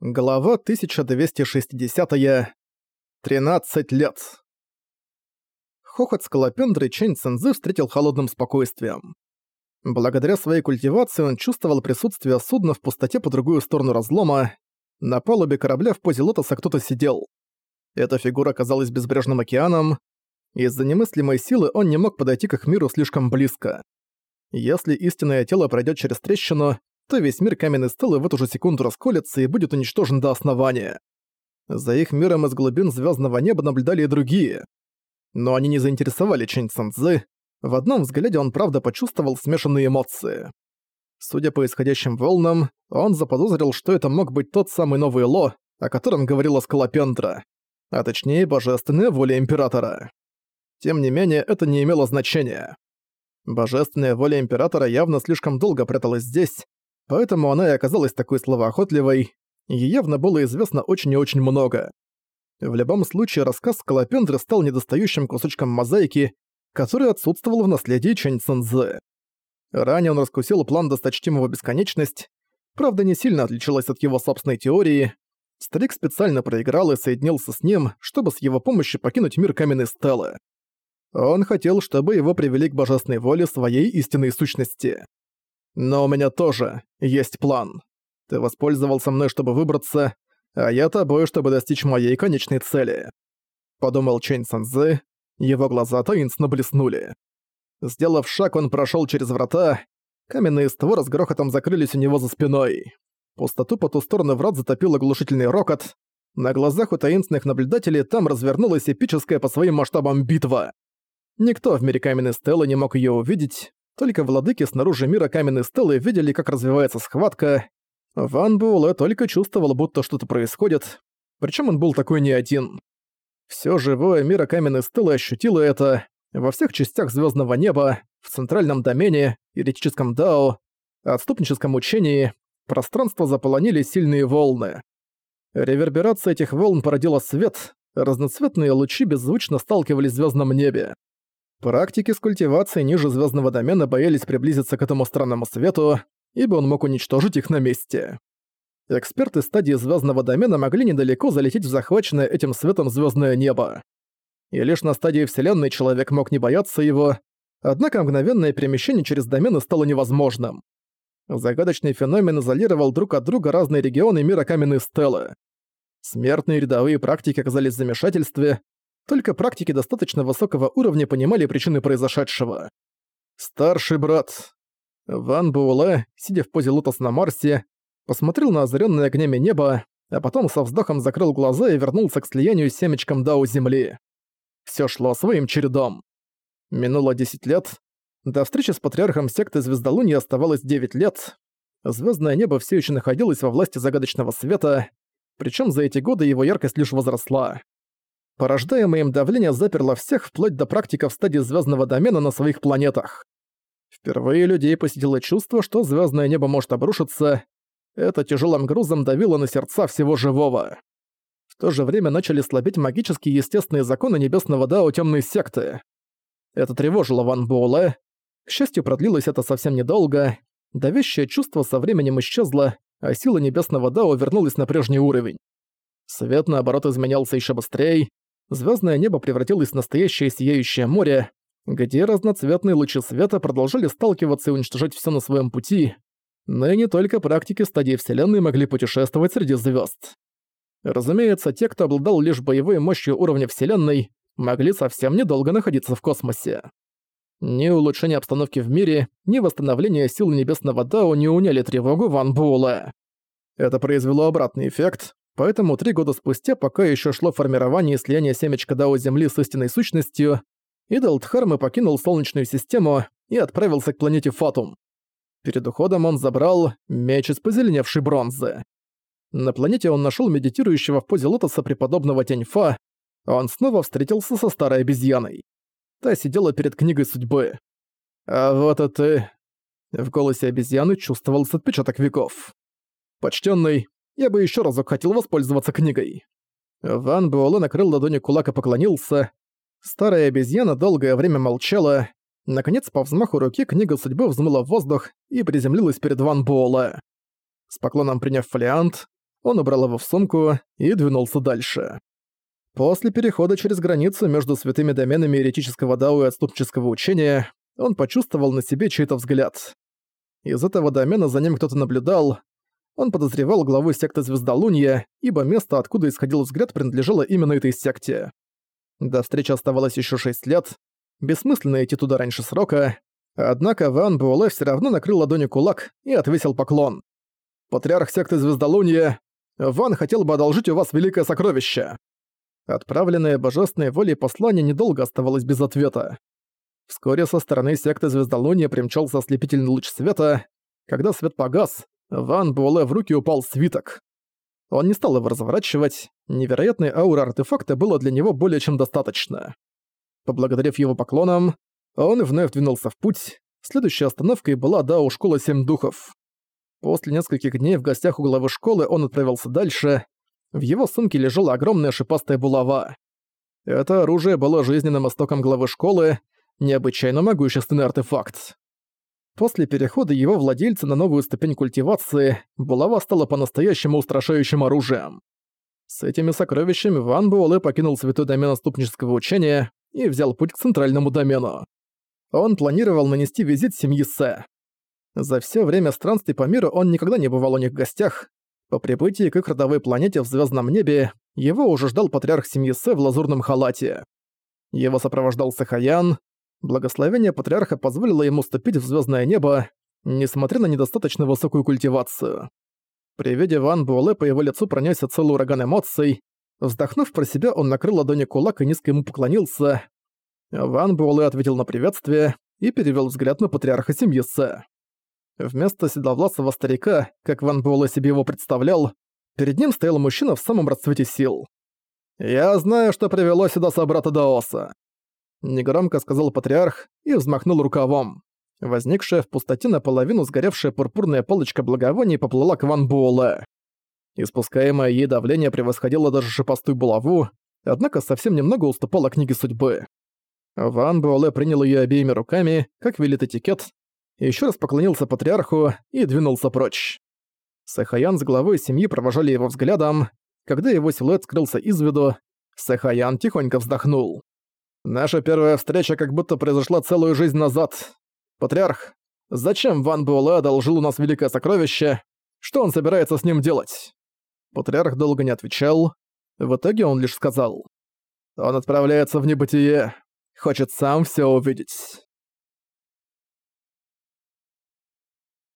Глава 1260. -я. 13 лет. Хохот скалопендры Чэнь Цэнзы встретил холодным спокойствием. Благодаря своей культивации он чувствовал присутствие судна в пустоте по другую сторону разлома. На палубе корабля в позе лотоса кто-то сидел. Эта фигура казалась безбрежным океаном. Из-за немыслимой силы он не мог подойти к их миру слишком близко. Если истинное тело пройдет через трещину, то весь мир каменной стелы в эту же секунду расколется и будет уничтожен до основания. За их миром из глубин звездного неба наблюдали и другие. Но они не заинтересовали Чэнь Цэнзы. В одном взгляде он правда почувствовал смешанные эмоции. Судя по исходящим волнам, он заподозрил, что это мог быть тот самый новый Ло, о котором говорила Скалопендра, а точнее божественная воля Императора. Тем не менее, это не имело значения. Божественная воля Императора явно слишком долго пряталась здесь, Поэтому она и оказалась такой словоохотливой, ей явно было известно очень и очень много. В любом случае, рассказ Скалопендры стал недостающим кусочком мозаики, который отсутствовал в наследии Чэнь Цэнзэ. Ранее он раскусил план досточтимого бесконечность, правда не сильно отличалась от его собственной теории. Старик специально проиграл и соединился с ним, чтобы с его помощью покинуть мир каменной стелы. Он хотел, чтобы его привели к божественной воле своей истинной сущности. Но у меня тоже есть план. Ты воспользовался мной, чтобы выбраться, а я тобой, чтобы достичь моей конечной цели. Подумал Чэнь Санзы, его глаза таинственно блеснули. Сделав шаг, он прошел через врата, каменные створы с грохотом закрылись у него за спиной. Пустоту по ту сторону врат затопил оглушительный рокот. На глазах у таинственных наблюдателей там развернулась эпическая по своим масштабам битва. Никто в мире каменной стелы не мог ее увидеть, только владыки снаружи мира каменной стелы видели, как развивается схватка. Ван Буэлэ только чувствовал, будто что-то происходит, причем он был такой не один. Все живое мира каменной стелы ощутило это во всех частях звездного неба, в центральном домене, еретическом дао, отступническом учении, пространство заполонили сильные волны. Реверберация этих волн породила свет, разноцветные лучи беззвучно сталкивались в звездном небе. Практики с культивацией ниже звездного домена боялись приблизиться к этому странному свету, ибо он мог уничтожить их на месте. Эксперты стадии звездного домена могли недалеко залететь в захваченное этим светом звездное небо. И лишь на стадии Вселенной человек мог не бояться его, однако мгновенное перемещение через домены стало невозможным. Загадочный феномен изолировал друг от друга разные регионы мира каменной стелы. Смертные рядовые практики оказались в замешательстве, только практики достаточно высокого уровня понимали причины произошедшего. Старший брат. Ван Буэлэ, сидя в позе лотоса на Марсе, посмотрел на озарённое огнями небо, а потом со вздохом закрыл глаза и вернулся к слиянию с семечком Дао Земли. Всё шло своим чередом. Минуло 10 лет. До встречи с патриархом секты Звездолуния оставалось 9 лет. Звездное небо все еще находилось во власти загадочного света, причем за эти годы его яркость лишь возросла. Порождаемое им давление заперло всех вплоть до практиков стадии звездного домена на своих планетах. Впервые людей посетило чувство, что звездное небо может обрушиться. Это тяжелым грузом давило на сердца всего живого. В то же время начали слабеть магические естественные законы небесного Дао темной секты. Это тревожило Ван Буэлэ. К счастью, продлилось это совсем недолго. Давящее чувство со временем исчезло, а сила небесного Дао вернулась на прежний уровень. Свет, наоборот, изменялся еще быстрее, звездное небо превратилось в настоящее сияющее море, где разноцветные лучи света продолжали сталкиваться и уничтожать все на своем пути, но и не только практики стадии Вселенной могли путешествовать среди звезд. Разумеется, те, кто обладал лишь боевой мощью уровня Вселенной, могли совсем недолго находиться в космосе. Ни улучшение обстановки в мире, ни восстановление сил Небесного Дао не уняли тревогу Ван Буэлэ. Это произвело обратный эффект, Поэтому три года спустя, пока еще шло формирование и слияние семечка Дао Земли с истинной сущностью, Идол Дхармы покинул Солнечную систему и отправился к планете Фатум. Перед уходом он забрал меч из позеленевшей бронзы. На планете он нашел медитирующего в позе лотоса преподобного Тяньфа, он снова встретился со старой обезьяной. Та сидела перед книгой судьбы. «А вот и ты...» В голосе обезьяны чувствовался отпечаток веков. «Почтенный, я бы еще разок хотел воспользоваться книгой». Ван Буэлэ накрыл ладонью кулак и поклонился. Старая обезьяна долгое время молчала. Наконец, по взмаху руки, книга судьбы взмыла в воздух и приземлилась перед Ван Буэлэ. С поклоном приняв фолиант, Он убрал его в сумку и двинулся дальше. После перехода через границу между святыми доменами еретического дау и отступнического учения он почувствовал на себе чей-то взгляд. Из этого домена за ним кто-то наблюдал. Он подозревал главу секты Звездолунья, ибо место, откуда исходил взгляд, принадлежало именно этой секте. До встречи оставалось еще шесть лет. Бессмысленно идти туда раньше срока. Однако Ван Буэлэ все равно накрыл ладонью кулак и отвесил поклон. «Патриарх секты Звездолунья, Ван хотел бы одолжить у вас великое сокровище». Отправленное божественной волей послание недолго оставалось без ответа. Вскоре со стороны секты Звездолуния примчался ослепительный луч света. Когда свет погас, Ван Буэлэ в руки упал свиток. Он не стал его разворачивать, невероятной ауры артефакта было для него более чем достаточно. Поблагодарив его поклонам, он вновь двинулся в путь. Следующей остановкой была Дао Школа Семь Духов. После нескольких дней в гостях у главы школы он отправился дальше. В его сумке лежала огромная шипастая булава. Это оружие было жизненным истоком главы школы, необычайно могущественный артефакт. После перехода его владельца на новую ступень культивации, булава стала по-настоящему устрашающим оружием. С этими сокровищами Ван Буэлэ покинул святой домен отступнического учения и взял путь к центральному домену. Он планировал нанести визит семьи Сэ. За все время странствий по миру он никогда не бывал у них в гостях. По прибытии к их родовой планете в звездном небе его уже ждал патриарх семьи Сэ в лазурном халате. Его сопровождал Сахаян, Благословение патриарха позволило ему ступить в звездное небо, несмотря на недостаточно высокую культивацию. При виде Ван Буэлэ по его лицу пронесся целый ураган эмоций. Вздохнув про себя, он накрыл ладони кулак и низко ему поклонился. Ван Буэлэ ответил на приветствие и перевел взгляд на патриарха семьи Сэ. Вместо седовласого старика, как Ван Буэлэ себе его представлял, перед ним стоял мужчина в самом расцвете сил. «Я знаю, что привело сюда собрата Даоса. Негромко сказал патриарх и взмахнул рукавом. Возникшая в пустоте наполовину сгоревшая пурпурная палочка благовоний поплыла к Ван Буэлэ. Испускаемое ей давление превосходило даже шипастую булаву, однако совсем немного уступало книге судьбы. Ван Буэлэ принял ее обеими руками, как велит этикет, еще раз поклонился патриарху и двинулся прочь. Сэхаян с главой семьи провожали его взглядом. Когда его силуэт скрылся из виду, Сэхаян тихонько вздохнул. Наша первая встреча как будто произошла целую жизнь назад. Патриарх, зачем Ван Буэлэ одолжил у нас великое сокровище? Что он собирается с ним делать?» Патриарх долго не отвечал. В итоге он лишь сказал. «Он отправляется в небытие. Хочет сам все увидеть».